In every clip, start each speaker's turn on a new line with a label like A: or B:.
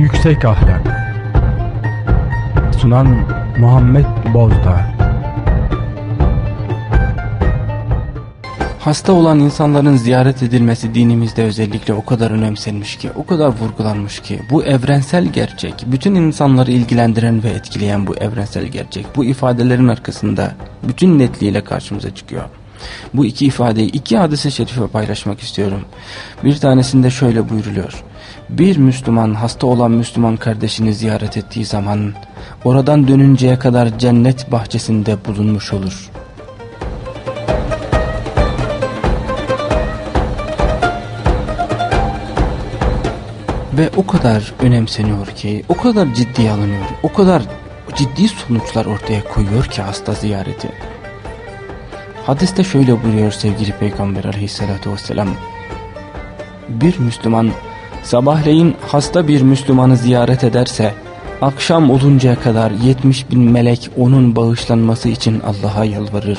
A: Yüksek Ahlak Sunan Muhammed Bozdağ
B: Hasta olan insanların ziyaret edilmesi dinimizde özellikle o kadar önemsenmiş ki, o kadar vurgulanmış ki, bu evrensel gerçek, bütün insanları ilgilendiren ve etkileyen bu evrensel gerçek, bu ifadelerin arkasında bütün netliğiyle karşımıza çıkıyor. Bu iki ifadeyi iki hadise şerife paylaşmak istiyorum. Bir tanesinde şöyle buyruluyor. Bir Müslüman hasta olan Müslüman kardeşini ziyaret ettiği zaman oradan dönünceye kadar cennet bahçesinde bulunmuş olur. Ve o kadar önemseniyor ki, o kadar ciddiye alınıyor, o kadar ciddi sonuçlar ortaya koyuyor ki hasta ziyareti. Hadiste şöyle buyuruyor sevgili Peygamber aleyhissalatü vesselam. Bir Müslüman sabahleyin hasta bir Müslümanı ziyaret ederse akşam oluncaya kadar 70 bin melek onun bağışlanması için Allah'a yalvarır.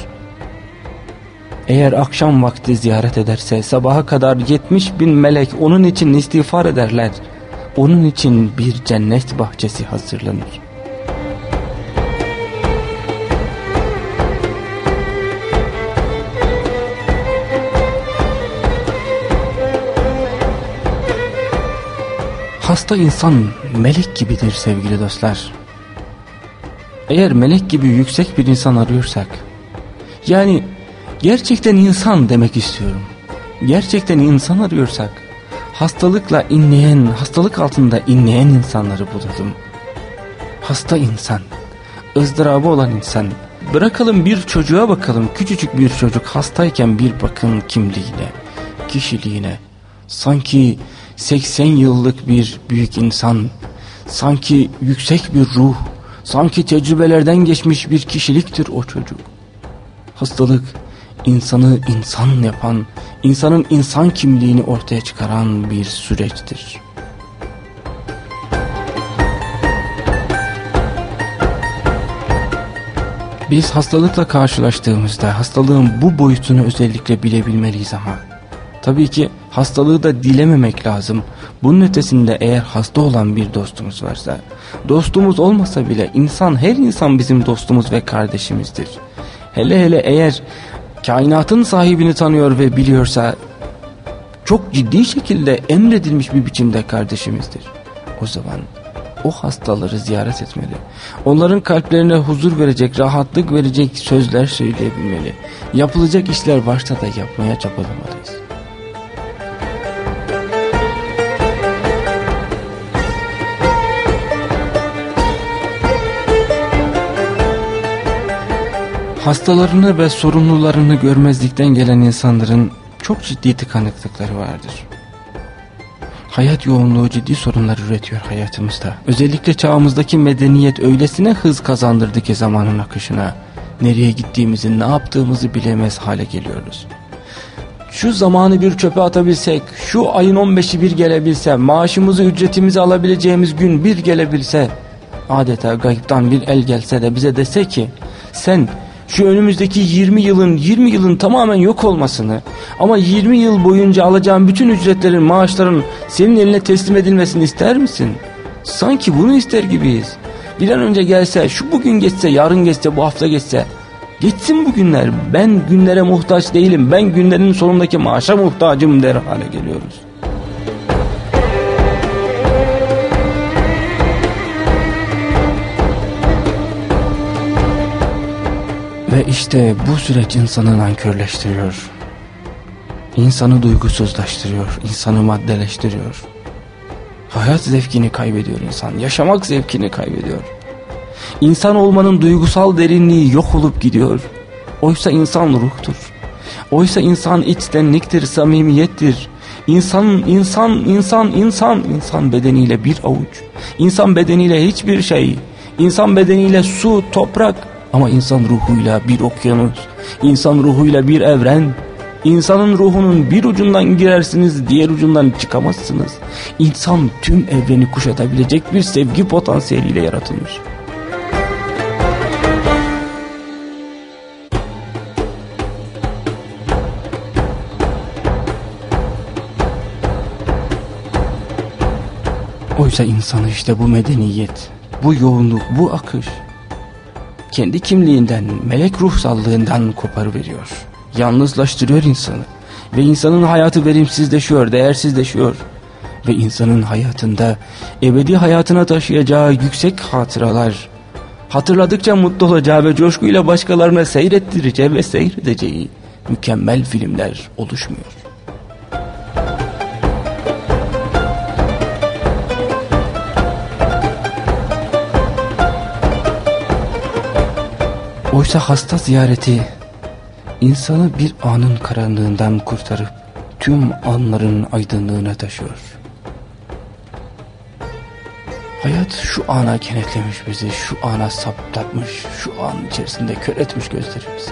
B: Eğer akşam vakti ziyaret ederse sabaha kadar 70 bin melek onun için istiğfar ederler. Onun için bir cennet bahçesi hazırlanır. Hasta insan melek gibidir sevgili dostlar. Eğer melek gibi yüksek bir insan arıyorsak, yani gerçekten insan demek istiyorum. Gerçekten insan arıyorsak, hastalıkla inleyen, hastalık altında inleyen insanları bulalım. Hasta insan, ızdırabı olan insan, bırakalım bir çocuğa bakalım, küçücük bir çocuk hastayken bir bakın kimliğine, kişiliğine, sanki 80 yıllık bir büyük insan, sanki yüksek bir ruh, sanki tecrübelerden geçmiş bir kişiliktir o çocuk. Hastalık insanı insan yapan, insanın insan kimliğini ortaya çıkaran bir süreçtir. Biz hastalıkla karşılaştığımızda hastalığın bu boyutunu özellikle bilebilmeliyiz ama tabii ki hastalığı da dilememek lazım. Bunun ötesinde eğer hasta olan bir dostumuz varsa, dostumuz olmasa bile insan, her insan bizim dostumuz ve kardeşimizdir. Hele hele eğer kainatın sahibini tanıyor ve biliyorsa, çok ciddi şekilde emredilmiş bir biçimde kardeşimizdir. O zaman o hastaları ziyaret etmeli. Onların kalplerine huzur verecek, rahatlık verecek sözler söyleyebilmeli. Yapılacak işler başta da yapmaya çabalamalıyız. Hastalarını ve sorumlularını görmezlikten gelen insanların çok ciddi tıkanıklıkları vardır. Hayat yoğunluğu ciddi sorunlar üretiyor hayatımızda. Özellikle çağımızdaki medeniyet öylesine hız kazandırdı ki zamanın akışına. Nereye gittiğimizi, ne yaptığımızı bilemez hale geliyoruz. Şu zamanı bir çöpe atabilsek, şu ayın 15'i bir gelebilse, maaşımızı, ücretimizi alabileceğimiz gün bir gelebilse, adeta gayiptan bir el gelse de bize dese ki, sen şu önümüzdeki 20 yılın 20 yılın tamamen yok olmasını ama 20 yıl boyunca alacağın bütün ücretlerin maaşların senin eline teslim edilmesini ister misin? Sanki bunu ister gibiyiz. Bir an önce gelse şu bugün geçse yarın geçse bu hafta geçse geçsin bu günler ben günlere muhtaç değilim ben günlerin sonundaki maaşa muhtacım der hale geliyoruz. Ve işte bu süreç insanı nankörleştiriyor. İnsanı duygusuzlaştırıyor, insanı maddeleştiriyor. Hayat zevkini kaybediyor insan, yaşamak zevkini kaybediyor. İnsan olmanın duygusal derinliği yok olup gidiyor. Oysa insan ruhtur. Oysa insan içtenliktir, samimiyettir. İnsan, insan, insan, insan, insan bedeniyle bir avuç. İnsan bedeniyle hiçbir şey. İnsan bedeniyle su, toprak, ama insan ruhuyla bir okyanus, insan ruhuyla bir evren, insanın ruhunun bir ucundan girersiniz diğer ucundan çıkamazsınız. İnsan tüm evreni kuşatabilecek bir sevgi potansiyeliyle yaratılmış. Oysa insanı işte bu medeniyet, bu yoğunluk, bu akış kendi kimliğinden, melek ruhsallığından koparıveriyor. Yalnızlaştırıyor insanı. Ve insanın hayatı verimsizleşiyor, değersizleşiyor. Ve insanın hayatında ebedi hayatına taşıyacağı yüksek hatıralar, hatırladıkça mutlu olacağı ve coşkuyla başkalarına seyrettireceği ve seyredeceği mükemmel filmler oluşmuyor. Oysa hasta ziyareti insanı bir anın karanlığından kurtarıp tüm anların aydınlığına taşıyor. Hayat şu ana kenetlemiş bizi, şu ana saplatmış, şu an içerisinde kör etmiş gözlerimizi.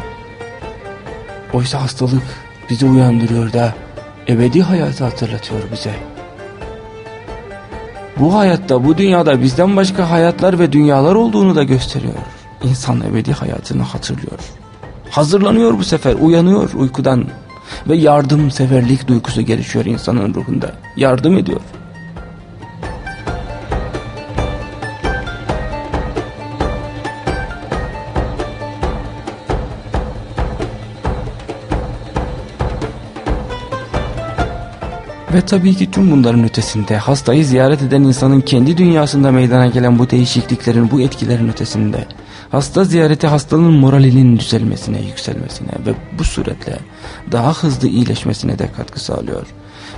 B: Oysa hastalık bizi uyandırıyor da ebedi hayatı hatırlatıyor bize. Bu hayatta, bu dünyada bizden başka hayatlar ve dünyalar olduğunu da gösteriyor. İnsan ebedi hayatını hatırlıyor. Hazırlanıyor bu sefer, uyanıyor uykudan ve yardımseverlik duygusu gelişiyor insanın ruhunda. Yardım ediyor. Ve tabii ki tüm bunların ötesinde hastayı ziyaret eden insanın kendi dünyasında meydana gelen bu değişikliklerin, bu etkilerin ötesinde hasta ziyareti hastanın moralinin düzelmesine, yükselmesine ve bu suretle daha hızlı iyileşmesine de katkı sağlıyor.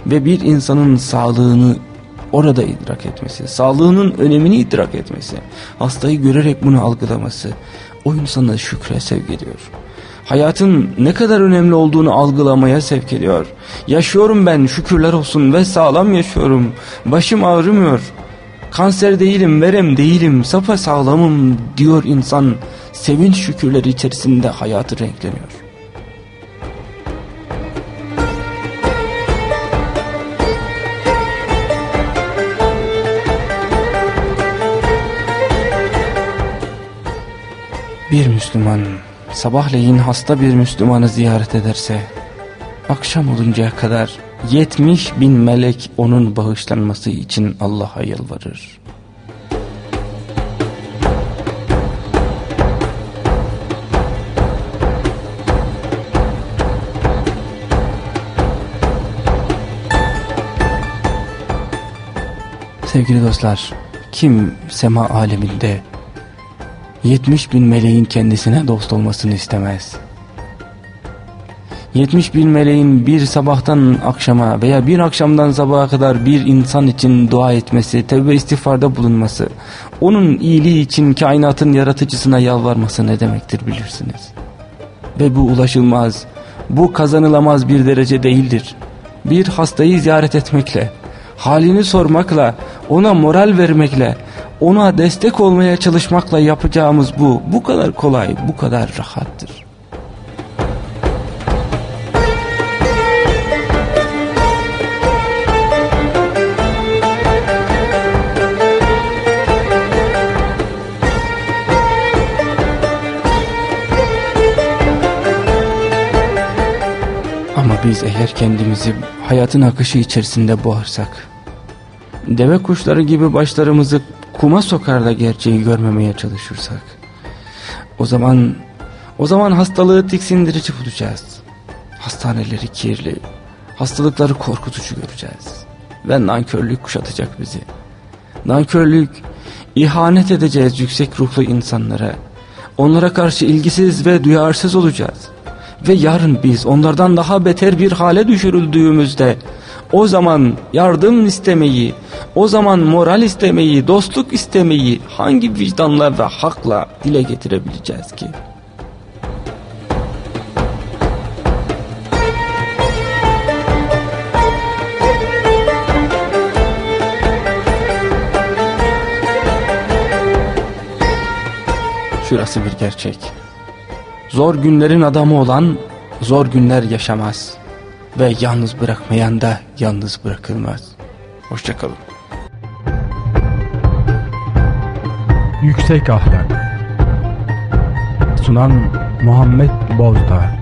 B: Ve bir insanın sağlığını orada idrak etmesi, sağlığının önemini idrak etmesi, hastayı görerek bunu algılaması o insanı şükre sevk ediyor hayatın ne kadar önemli olduğunu algılamaya sevk ediyor. Yaşıyorum ben şükürler olsun ve sağlam yaşıyorum. Başım ağrımıyor. Kanser değilim, verem değilim, sapa sağlamım diyor insan. Sevinç şükürleri içerisinde hayatı renkleniyor. Bir Müslüman sabahleyin hasta bir Müslümanı ziyaret ederse, akşam oluncaya kadar 70 bin melek onun bağışlanması için Allah'a yalvarır. Sevgili dostlar, kim sema aleminde 70 bin meleğin kendisine dost olmasını istemez. 70 bin meleğin bir sabahtan akşama veya bir akşamdan sabaha kadar bir insan için dua etmesi, tevbe istiğfarda bulunması, onun iyiliği için kainatın yaratıcısına yalvarması ne demektir bilirsiniz. Ve bu ulaşılmaz, bu kazanılamaz bir derece değildir. Bir hastayı ziyaret etmekle, halini sormakla, ona moral vermekle, ona destek olmaya çalışmakla yapacağımız bu, bu kadar kolay, bu kadar rahattır. Biz eğer kendimizi hayatın akışı içerisinde boğarsak, deve kuşları gibi başlarımızı kuma sokar da gerçeği görmemeye çalışırsak o zaman o zaman hastalığı tiksindirici bulacağız. Hastaneleri kirli, hastalıkları korkutucu göreceğiz. Ve nankörlük kuşatacak bizi. Nankörlük, ihanet edeceğiz yüksek ruhlu insanlara. Onlara karşı ilgisiz ve duyarsız olacağız. Ve yarın biz onlardan daha beter bir hale düşürüldüğümüzde o zaman yardım istemeyi, o zaman moral istemeyi, dostluk istemeyi hangi vicdanla ve hakla dile getirebileceğiz ki? Şurası bir gerçek. Zor günlerin adamı olan zor günler yaşamaz ve yalnız bırakmayan da yalnız bırakılmaz. Hoşçakalın.
A: Yüksek Ahlak Sunan Muhammed Bozdağ